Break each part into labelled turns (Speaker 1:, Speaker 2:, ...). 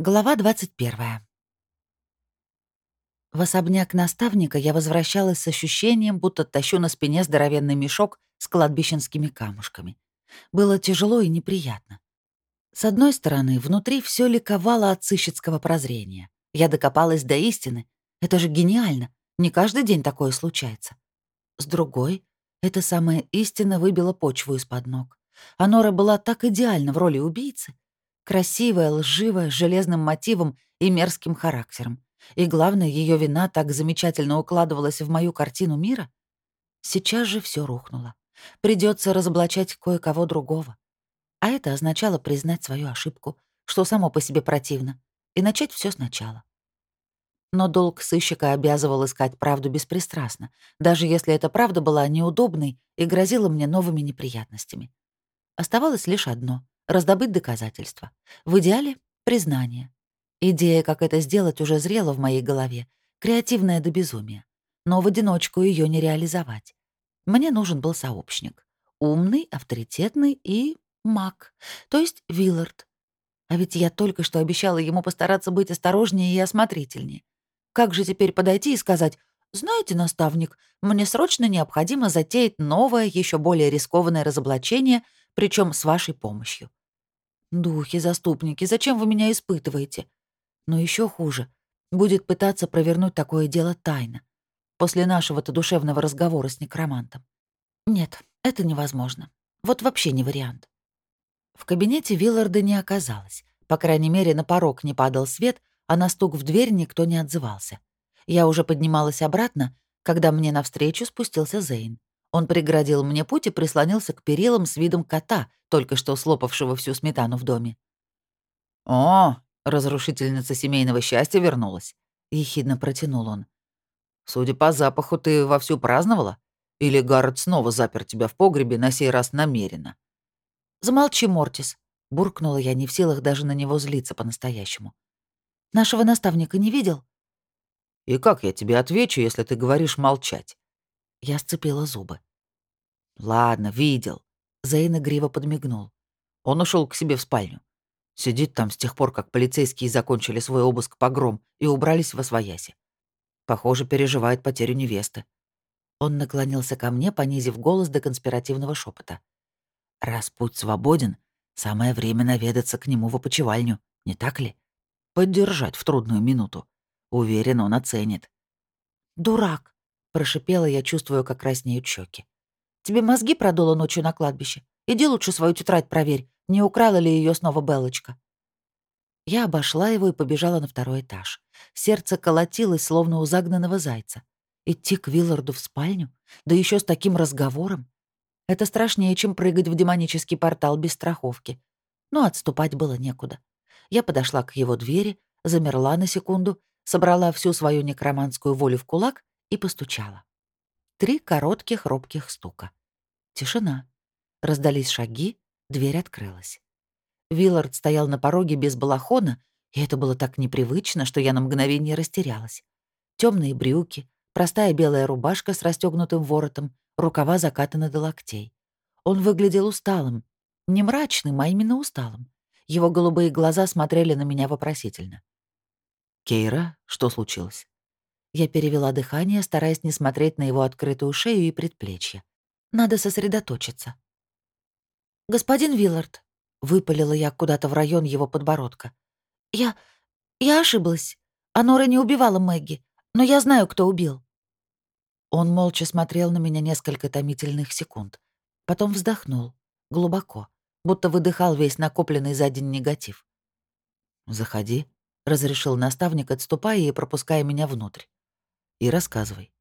Speaker 1: Глава 21. В особняк наставника я возвращалась с ощущением, будто тащу на спине здоровенный мешок с кладбищенскими камушками. Было тяжело и неприятно. С одной стороны, внутри все ликовало от сыщицкого прозрения. Я докопалась до истины. Это же гениально. Не каждый день такое случается. С другой, эта самая истина выбила почву из-под ног. Анора была так идеальна в роли убийцы, Красивая, лживая, с железным мотивом и мерзким характером. И главное, ее вина так замечательно укладывалась в мою картину мира. Сейчас же все рухнуло. Придется разоблачать кое-кого другого. А это означало признать свою ошибку, что само по себе противно, и начать все сначала. Но долг сыщика обязывал искать правду беспристрастно, даже если эта правда была неудобной и грозила мне новыми неприятностями. Оставалось лишь одно раздобыть доказательства. В идеале — признание. Идея, как это сделать, уже зрела в моей голове, креативная до безумия. Но в одиночку ее не реализовать. Мне нужен был сообщник. Умный, авторитетный и маг, то есть Виллард. А ведь я только что обещала ему постараться быть осторожнее и осмотрительнее. Как же теперь подойти и сказать, «Знаете, наставник, мне срочно необходимо затеять новое, еще более рискованное разоблачение, причем с вашей помощью. Духи, заступники, зачем вы меня испытываете? Но еще хуже. Будет пытаться провернуть такое дело тайно. После нашего-то душевного разговора с некромантом. Нет, это невозможно. Вот вообще не вариант. В кабинете Вилларда не оказалось. По крайней мере, на порог не падал свет, а на стук в дверь никто не отзывался. Я уже поднималась обратно, когда мне навстречу спустился Зейн. Он преградил мне путь и прислонился к перилам с видом кота, только что слопавшего всю сметану в доме. «О, разрушительница семейного счастья вернулась», — ехидно протянул он. «Судя по запаху, ты вовсю праздновала? Или Гаррет снова запер тебя в погребе, на сей раз намеренно?» «Замолчи, Мортис», — буркнула я, не в силах даже на него злиться по-настоящему. «Нашего наставника не видел?» «И как я тебе отвечу, если ты говоришь молчать?» Я сцепила зубы. «Ладно, видел». Зейн игриво подмигнул. Он ушел к себе в спальню. Сидит там с тех пор, как полицейские закончили свой обыск погром и убрались во свояси. Похоже, переживает потерю невесты. Он наклонился ко мне, понизив голос до конспиративного шепота. «Раз путь свободен, самое время наведаться к нему в опочивальню, не так ли? Поддержать в трудную минуту. Уверен, он оценит». «Дурак!» Прошипела я, чувствую, как краснеют щеки. «Тебе мозги продуло ночью на кладбище? Иди лучше свою тетрадь проверь, не украла ли ее снова Белочка». Я обошла его и побежала на второй этаж. Сердце колотилось, словно у загнанного зайца. Идти к Вилларду в спальню? Да еще с таким разговором? Это страшнее, чем прыгать в демонический портал без страховки. Но отступать было некуда. Я подошла к его двери, замерла на секунду, собрала всю свою некроманскую волю в кулак и постучала. Три коротких робких стука. Тишина. Раздались шаги, дверь открылась. Виллард стоял на пороге без балахона, и это было так непривычно, что я на мгновение растерялась. Темные брюки, простая белая рубашка с расстегнутым воротом, рукава закатаны до локтей. Он выглядел усталым. Не мрачным, а именно усталым. Его голубые глаза смотрели на меня вопросительно. «Кейра, что случилось?» Я перевела дыхание, стараясь не смотреть на его открытую шею и предплечье. Надо сосредоточиться. «Господин Виллард», — выпалила я куда-то в район его подбородка. «Я... я ошиблась. Анора не убивала Мэгги, но я знаю, кто убил». Он молча смотрел на меня несколько томительных секунд. Потом вздохнул. Глубоко. Будто выдыхал весь накопленный за день негатив. «Заходи», — разрешил наставник, отступая и пропуская меня внутрь и рассказывай».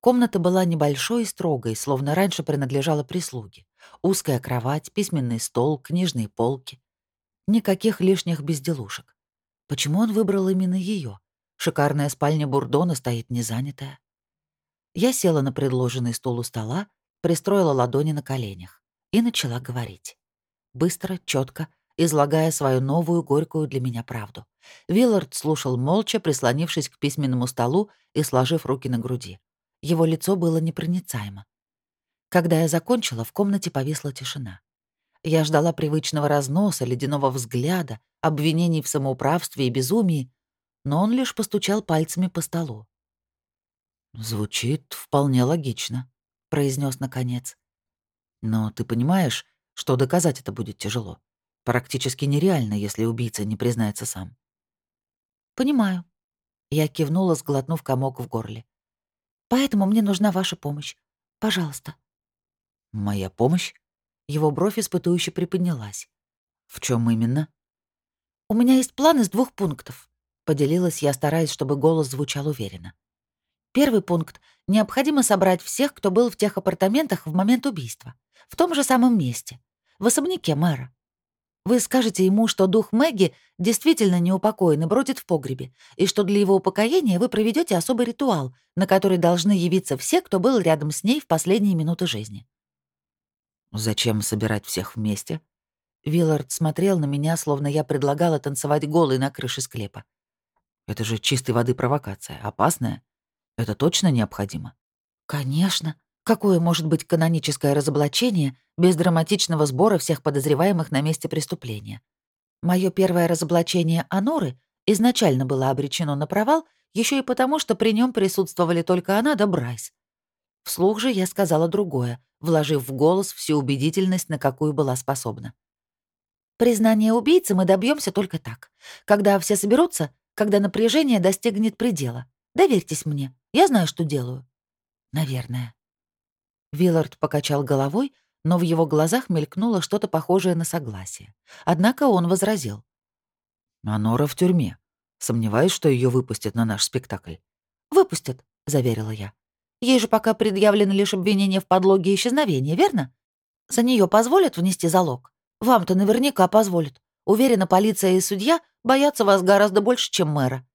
Speaker 1: Комната была небольшой и строгой, словно раньше принадлежала прислуге. Узкая кровать, письменный стол, книжные полки. Никаких лишних безделушек. Почему он выбрал именно ее? Шикарная спальня Бурдона стоит незанятая. Я села на предложенный стол у стола, пристроила ладони на коленях и начала говорить. Быстро, четко, излагая свою новую горькую для меня правду. Виллард слушал молча, прислонившись к письменному столу и сложив руки на груди. Его лицо было непроницаемо. Когда я закончила, в комнате повисла тишина. Я ждала привычного разноса, ледяного взгляда, обвинений в самоуправстве и безумии, но он лишь постучал пальцами по столу. «Звучит вполне логично», — произнес наконец. «Но ты понимаешь, что доказать это будет тяжело. Практически нереально, если убийца не признается сам».
Speaker 2: «Понимаю». Я кивнула, сглотнув комок в горле. «Поэтому мне нужна ваша помощь. Пожалуйста».
Speaker 1: «Моя помощь?» Его бровь испытующе приподнялась. «В чем именно?»
Speaker 2: «У меня есть план из двух пунктов», — поделилась я, стараясь, чтобы голос звучал уверенно. Первый пункт. Необходимо собрать всех, кто был в тех апартаментах в момент убийства. В том же самом месте. В особняке мэра. Вы скажете ему, что дух Мэгги действительно неупокоен и бродит в погребе, и что для его упокоения вы проведете особый ритуал, на который должны явиться все, кто был рядом с ней в последние минуты жизни.
Speaker 1: «Зачем собирать всех вместе?» Виллард смотрел на меня, словно я предлагала танцевать голой на крыше склепа. «Это же чистой воды провокация, опасная. Это точно необходимо?»
Speaker 2: «Конечно. Какое может быть каноническое разоблачение без драматичного сбора всех подозреваемых на месте преступления? Мое первое разоблачение Аноры изначально было обречено на провал еще и потому, что при нем присутствовали только она да Брайс. Вслух же я сказала другое, вложив в голос всю убедительность, на какую была способна. Признание убийцы мы добьемся только так. Когда все соберутся, когда напряжение достигнет предела. Доверьтесь мне. Я знаю, что делаю. Наверное. Виллард покачал головой, но в его глазах мелькнуло что-то похожее на согласие. Однако он возразил.
Speaker 1: «А Нора в тюрьме. Сомневаюсь, что ее выпустят на наш спектакль».
Speaker 2: «Выпустят», — заверила я. «Ей же пока предъявлено лишь обвинение в подлоге и исчезновении, верно? За нее позволят внести залог? Вам-то наверняка позволят. Уверена, полиция и судья боятся вас гораздо больше, чем мэра.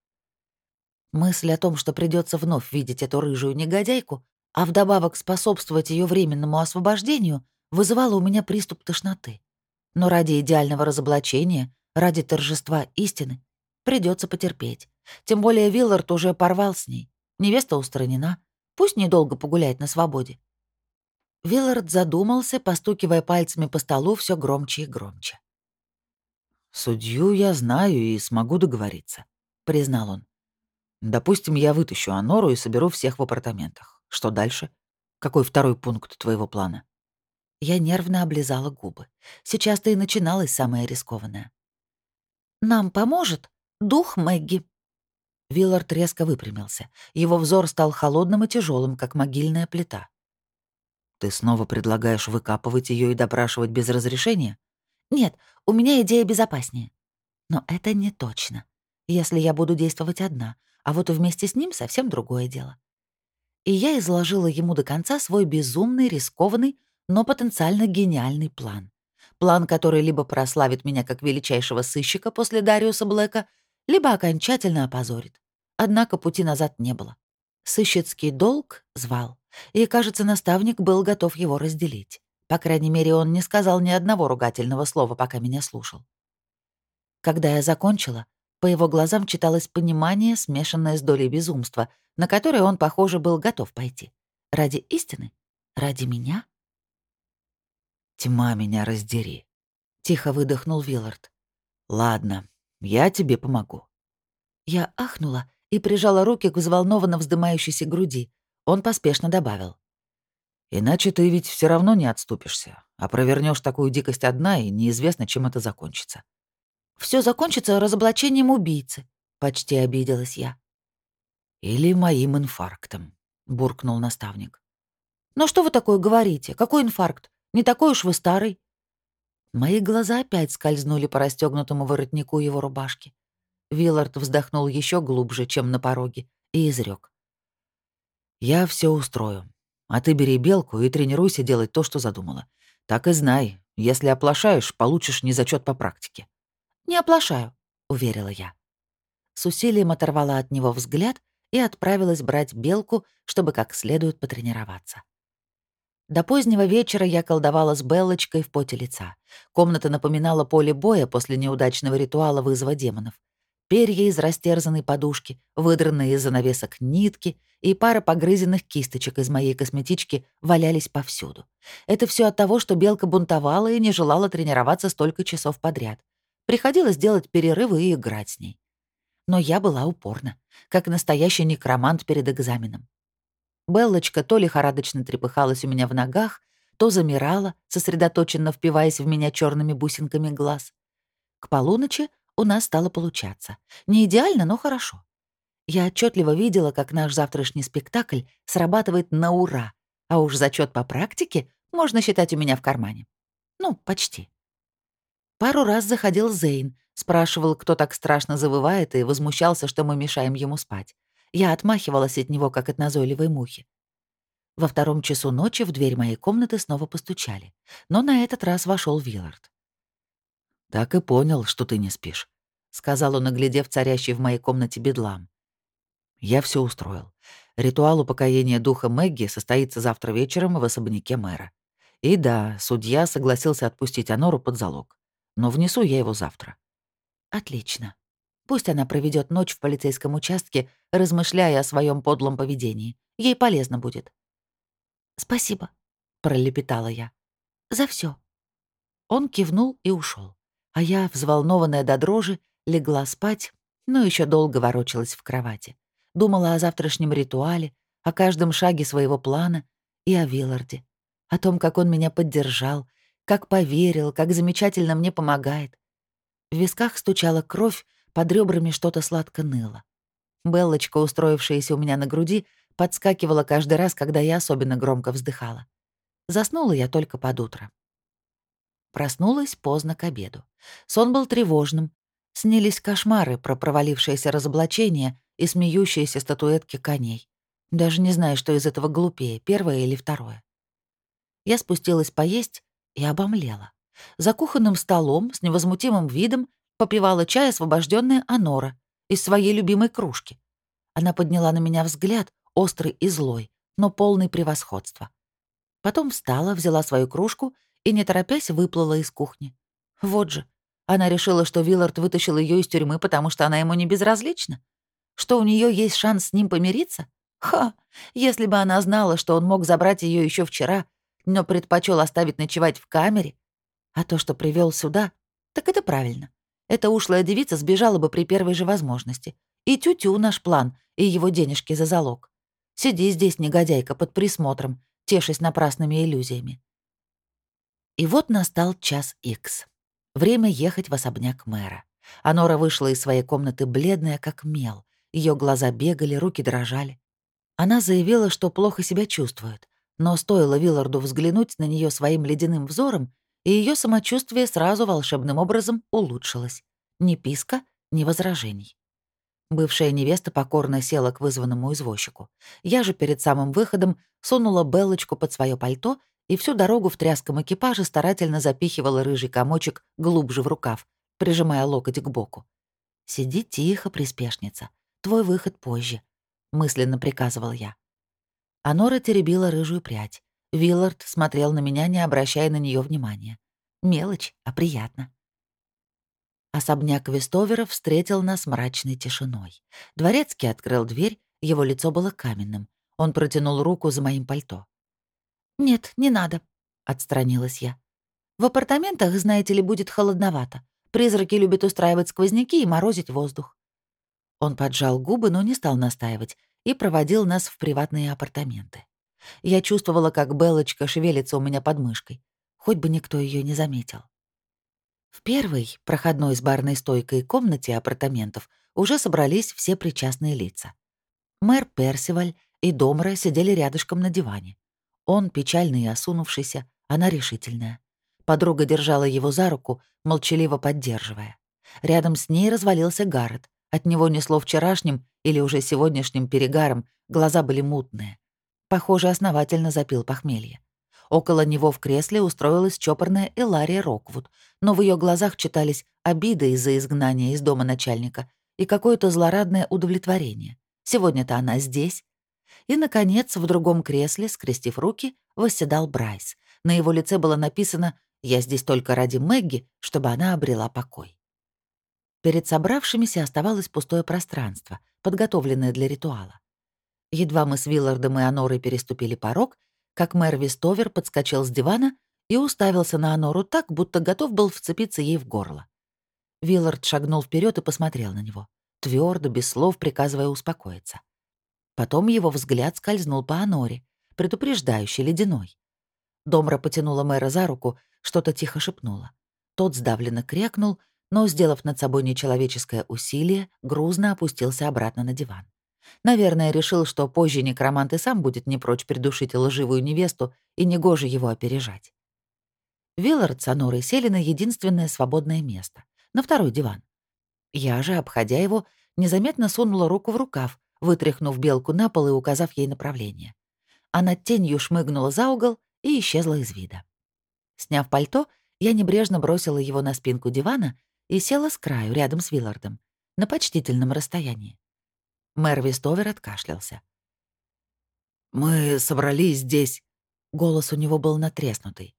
Speaker 2: Мысль о том, что придется вновь видеть эту рыжую негодяйку, а вдобавок способствовать ее временному освобождению, вызывала у меня приступ тошноты. Но ради идеального разоблачения, ради торжества истины, придется потерпеть. Тем более Виллард уже порвал с ней. Невеста устранена. Пусть недолго погуляет на свободе. Виллард задумался, постукивая пальцами по столу все громче и громче.
Speaker 1: «Судью я знаю и смогу договориться», — признал он. Допустим, я вытащу Анору и соберу всех в апартаментах. Что дальше? Какой второй пункт твоего плана?
Speaker 2: Я нервно облизала губы. Сейчас-то и начиналось самое рискованное. «Нам поможет дух Мэгги».
Speaker 1: Виллард резко выпрямился. Его взор стал холодным и тяжелым, как могильная плита. «Ты снова предлагаешь выкапывать ее и допрашивать без разрешения?»
Speaker 2: «Нет, у меня идея безопаснее». «Но это не точно. Если я буду действовать одна, а вот вместе с ним совсем другое дело. И я изложила ему до конца свой безумный, рискованный, но потенциально гениальный план. План, который либо прославит меня как величайшего сыщика после Дариуса Блэка, либо окончательно опозорит. Однако пути назад не было. Сыщицкий долг звал, и, кажется, наставник был готов его разделить. По крайней мере, он не сказал ни одного ругательного слова, пока меня слушал. Когда я закончила, по его глазам читалось понимание, смешанное с долей безумства, на которое он, похоже, был готов пойти. Ради истины? Ради меня?
Speaker 1: «Тьма меня раздери», — тихо выдохнул Виллард. «Ладно, я тебе помогу».
Speaker 2: Я ахнула и прижала руки к взволнованно вздымающейся груди. Он поспешно добавил.
Speaker 1: «Иначе ты ведь все равно не отступишься, а провернешь такую дикость одна, и неизвестно, чем это закончится.
Speaker 2: Все закончится разоблачением убийцы», — почти обиделась я.
Speaker 1: «Или моим инфарктом», — буркнул наставник.
Speaker 2: «Но что вы такое говорите? Какой инфаркт? Не такой уж вы старый».
Speaker 1: Мои глаза опять скользнули по расстегнутому воротнику его рубашки. Виллард вздохнул еще глубже, чем на пороге, и изрек: «Я все устрою. А ты бери белку и тренируйся делать то, что задумала. Так и знай, если оплошаешь, получишь незачет по практике».
Speaker 2: «Не оплошаю», — уверила я. С усилием оторвала от него взгляд и отправилась брать белку, чтобы как следует потренироваться. До позднего вечера я колдовала с Беллочкой в поте лица. Комната напоминала поле боя после неудачного ритуала вызова демонов. Перья из растерзанной подушки, выдранные из занавесок нитки и пара погрызенных кисточек из моей косметички валялись повсюду. Это все от того, что белка бунтовала и не желала тренироваться столько часов подряд.
Speaker 1: приходилось делать перерывы и играть с ней. Но я была упорна, как настоящий некромант перед экзаменом. Беллочка то лихорадочно трепыхалась у меня в ногах, то замирала, сосредоточенно впиваясь в меня черными бусинками глаз. К полуночи у нас стало получаться. Не идеально, но хорошо. Я отчетливо видела, как наш завтрашний спектакль срабатывает на ура, а уж зачет по практике можно считать у меня в кармане. Ну, почти. Пару раз заходил Зейн, спрашивал, кто так страшно завывает, и возмущался, что мы мешаем ему спать. Я отмахивалась от него, как от назойливой мухи. Во втором часу ночи в дверь моей комнаты снова постучали, но на этот раз вошел Виллард. «Так и понял, что ты не спишь», — сказал он, оглядев царящий в моей комнате бедлам. «Я все устроил. Ритуал упокоения духа Мэгги состоится завтра вечером в особняке мэра. И да, судья согласился отпустить Анору под залог. Но внесу я его завтра». «Отлично. Пусть она проведет ночь в полицейском участке, размышляя о своем подлом поведении. Ей полезно будет. «Спасибо», — пролепетала я. «За все. Он кивнул и ушел, а я, взволнованная до дрожи, легла спать, но еще долго ворочалась в кровати. Думала о завтрашнем ритуале, о каждом шаге своего плана и о Вилларде, о том, как он меня поддержал, как поверил, как замечательно мне помогает. В висках стучала кровь, под ребрами что-то сладко ныло. Беллочка, устроившаяся у меня на груди, подскакивала каждый раз, когда я особенно громко вздыхала. Заснула я только под утро. Проснулась поздно к обеду. Сон был тревожным. Снились кошмары про провалившееся разоблачение и смеющиеся статуэтки коней. Даже не знаю, что из этого глупее, первое или второе. Я спустилась поесть и обомлела. За кухонным столом с невозмутимым видом попивала чай освобожденная Анора из своей любимой кружки. Она подняла на меня взгляд, острый и злой, но полный превосходства. Потом встала, взяла свою кружку и, не торопясь, выплыла из кухни. Вот же, она решила, что Виллард вытащил ее из тюрьмы, потому что она ему не безразлична? Что у нее есть шанс с ним помириться? Ха! Если бы она знала, что он мог забрать ее еще вчера, но предпочел оставить ночевать в камере, а то, что привел сюда, так это правильно. Эта ушлая девица сбежала бы при первой же возможности. И тю-тю наш план, и его денежки за залог. Сиди здесь, негодяйка, под присмотром, тешась напрасными иллюзиями. И вот настал час икс. Время ехать в особняк мэра. Анора вышла из своей комнаты бледная, как мел. Ее глаза бегали, руки дрожали. Она заявила, что плохо себя чувствует, но стоило Вилларду взглянуть на нее своим ледяным взором, и ее самочувствие сразу волшебным образом улучшилось. Ни писка, ни возражений. Бывшая невеста покорно села к вызванному извозчику. Я же перед самым выходом сунула Белочку под свое пальто и всю дорогу в тряском экипаже старательно запихивала рыжий комочек глубже в рукав, прижимая локоть к боку. «Сиди тихо, приспешница. Твой выход позже», — мысленно приказывал я. Анора теребила рыжую прядь. Виллард смотрел на меня, не обращая на нее внимания. Мелочь, а приятно. Особняк Вестоверов встретил нас мрачной тишиной. Дворецкий открыл дверь, его лицо было каменным. Он протянул руку за моим пальто. «Нет, не надо», — отстранилась я. «В апартаментах, знаете ли, будет холодновато. Призраки любят устраивать сквозняки и морозить воздух». Он поджал губы, но не стал настаивать, и проводил нас в приватные апартаменты. Я чувствовала, как Белочка шевелится у меня под мышкой. Хоть бы никто ее не заметил. В первой, проходной с барной стойкой комнате апартаментов, уже собрались все причастные лица. Мэр Персиваль и Домра сидели рядышком на диване. Он печальный и осунувшийся, она решительная. Подруга держала его за руку, молчаливо поддерживая. Рядом с ней развалился Гаррет. От него несло вчерашним или уже сегодняшним перегаром, глаза были мутные. Похоже, основательно запил похмелье. Около него в кресле устроилась чопорная Элария Роквуд, но в ее глазах читались обида из-за изгнания из дома начальника и какое-то злорадное удовлетворение. Сегодня-то она здесь. И, наконец, в другом кресле, скрестив руки, восседал Брайс. На его лице было написано «Я здесь только ради Мэгги, чтобы она обрела покой». Перед собравшимися оставалось пустое пространство, подготовленное для ритуала. Едва мы с Виллардом и Анорой переступили порог, как мэр Вистовер подскочил с дивана и уставился на Анору так, будто готов был вцепиться ей в горло. Виллард шагнул вперед и посмотрел на него, твердо, без слов приказывая успокоиться. Потом его взгляд скользнул по Аноре, предупреждающий, ледяной. Домра потянула мэра за руку, что-то тихо шепнула. Тот сдавленно крякнул, но, сделав над собой нечеловеческое усилие, грузно опустился обратно на диван. Наверное, решил, что позже некромант и сам будет не прочь придушить лживую невесту, и негоже его опережать. Виллард с Анорой сели на единственное свободное место, на второй диван. Я же, обходя его, незаметно сунула руку в рукав, вытряхнув белку на пол и указав ей направление. Она тенью шмыгнула за угол и исчезла из вида. Сняв пальто, я небрежно бросила его на спинку дивана и села с краю, рядом с Виллардом, на почтительном расстоянии. Мэр Вестовер откашлялся. «Мы собрались здесь...» Голос у него был натреснутый.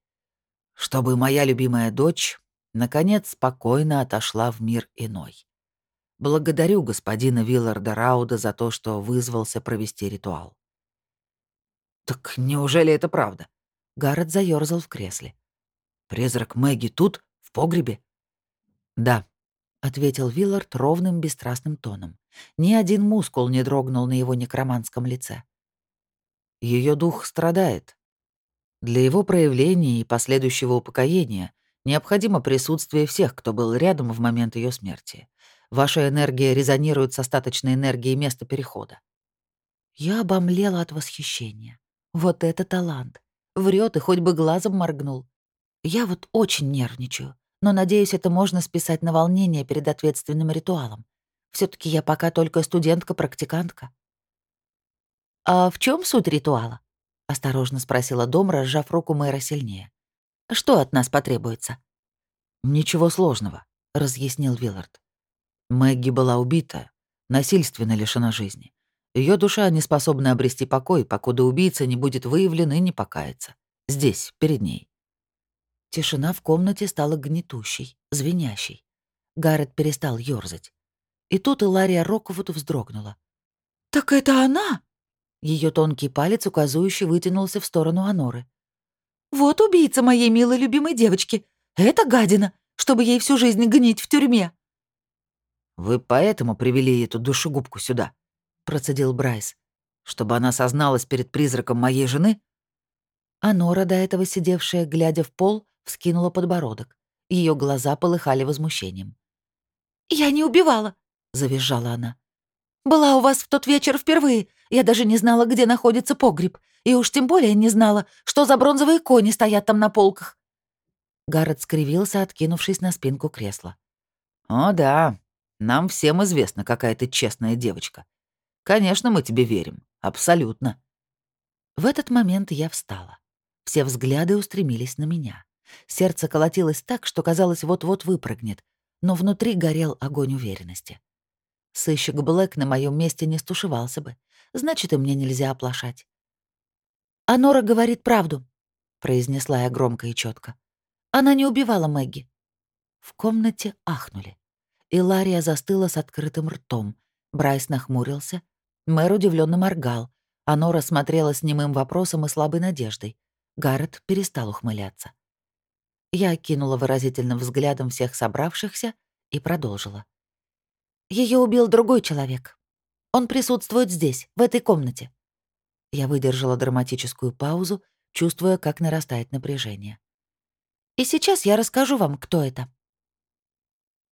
Speaker 1: «Чтобы моя любимая дочь, наконец, спокойно отошла в мир иной. Благодарю господина Вилларда Рауда за то, что вызвался провести ритуал». «Так неужели это правда?» Гаррет заёрзал в кресле. «Призрак Мэгги тут, в погребе?» «Да», — ответил Виллард ровным, бесстрастным тоном. Ни один мускул не дрогнул на его некроманском лице. Ее дух страдает. Для его проявления и последующего упокоения необходимо присутствие всех, кто был рядом в момент ее смерти. Ваша энергия резонирует с остаточной энергией места перехода. Я обомлела от восхищения. Вот это талант. Врет и хоть бы глазом моргнул. Я вот очень нервничаю, но надеюсь, это можно списать на волнение перед ответственным ритуалом все таки я пока только студентка-практикантка». «А в чем суть ритуала?» — осторожно спросила Дом, разжав руку мэра сильнее. «Что от нас потребуется?» «Ничего сложного», — разъяснил Виллард. Мэгги была убита, насильственно лишена жизни. Ее душа не способна обрести покой, покуда убийца не будет выявлен и не покается. Здесь, перед ней. Тишина в комнате стала гнетущей, звенящей. Гаррет перестал ёрзать. И тут Илария Роквуд вздрогнула. «Так это она?» Ее тонкий палец указующе вытянулся в сторону Аноры. «Вот убийца моей милой любимой девочки. Это гадина, чтобы ей всю жизнь гнить в тюрьме». «Вы поэтому привели эту душегубку сюда?» — процедил Брайс. «Чтобы она созналась перед призраком моей жены?» Анора, до этого сидевшая, глядя в пол, вскинула подбородок. Ее глаза полыхали возмущением. «Я не убивала завизжала она. «Была у вас в тот вечер впервые. Я даже не знала, где находится погреб. И уж тем более не знала, что за бронзовые кони стоят там на полках». Гаррет скривился, откинувшись на спинку кресла. «О да, нам всем известно, какая ты честная девочка. Конечно, мы тебе верим. Абсолютно». В этот момент я встала. Все взгляды устремились на меня. Сердце колотилось так, что казалось, вот-вот выпрыгнет, но внутри горел огонь уверенности. Сыщик Блэк на моем месте не стушевался бы. Значит, и мне нельзя оплошать. «А Нора говорит правду», — произнесла я громко и четко. «Она не убивала Мэгги». В комнате ахнули. Илария застыла с открытым ртом. Брайс нахмурился. Мэр удивленно моргал. А Нора смотрела с немым вопросом и слабой надеждой. Гаррет перестал ухмыляться. Я окинула выразительным взглядом всех собравшихся и продолжила. Ее убил другой человек. Он присутствует здесь, в этой комнате». Я выдержала драматическую паузу, чувствуя, как нарастает напряжение. «И сейчас я расскажу вам, кто это».